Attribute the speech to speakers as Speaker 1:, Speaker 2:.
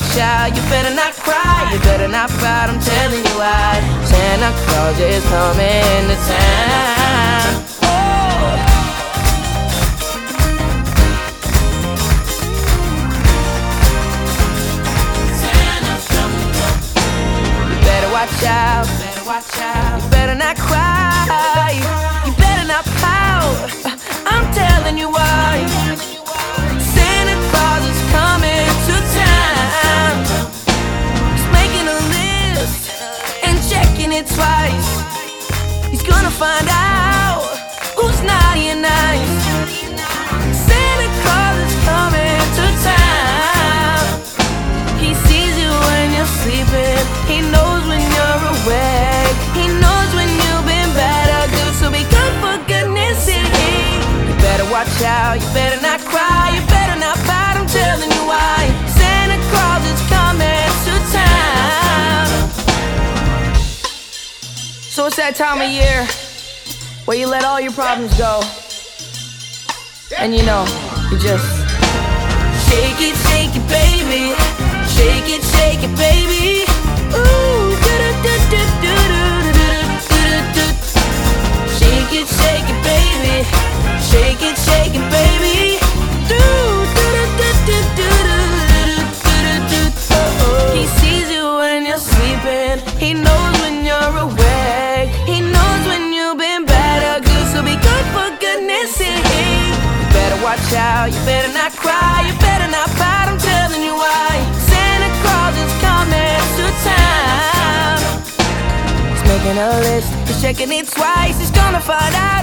Speaker 1: Better. You better not cry. You better not fight. I'm telling you why. Santa Claus is coming to town. Watch out. Better watch out. You better not cry. Out. You better not cry. You better not fight. I'm telling you why. Santa Claus is coming to town. So it's that time of year where you let all your problems go. And you know, you just shake it, shake it, baby. Shake it, shake it, baby. Ooh, watch out. You better not cry. You better not fight. I'm telling you why. Santa Claus is coming to town. He's making a list. He's checking it twice. He's gonna find out